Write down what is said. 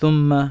ثم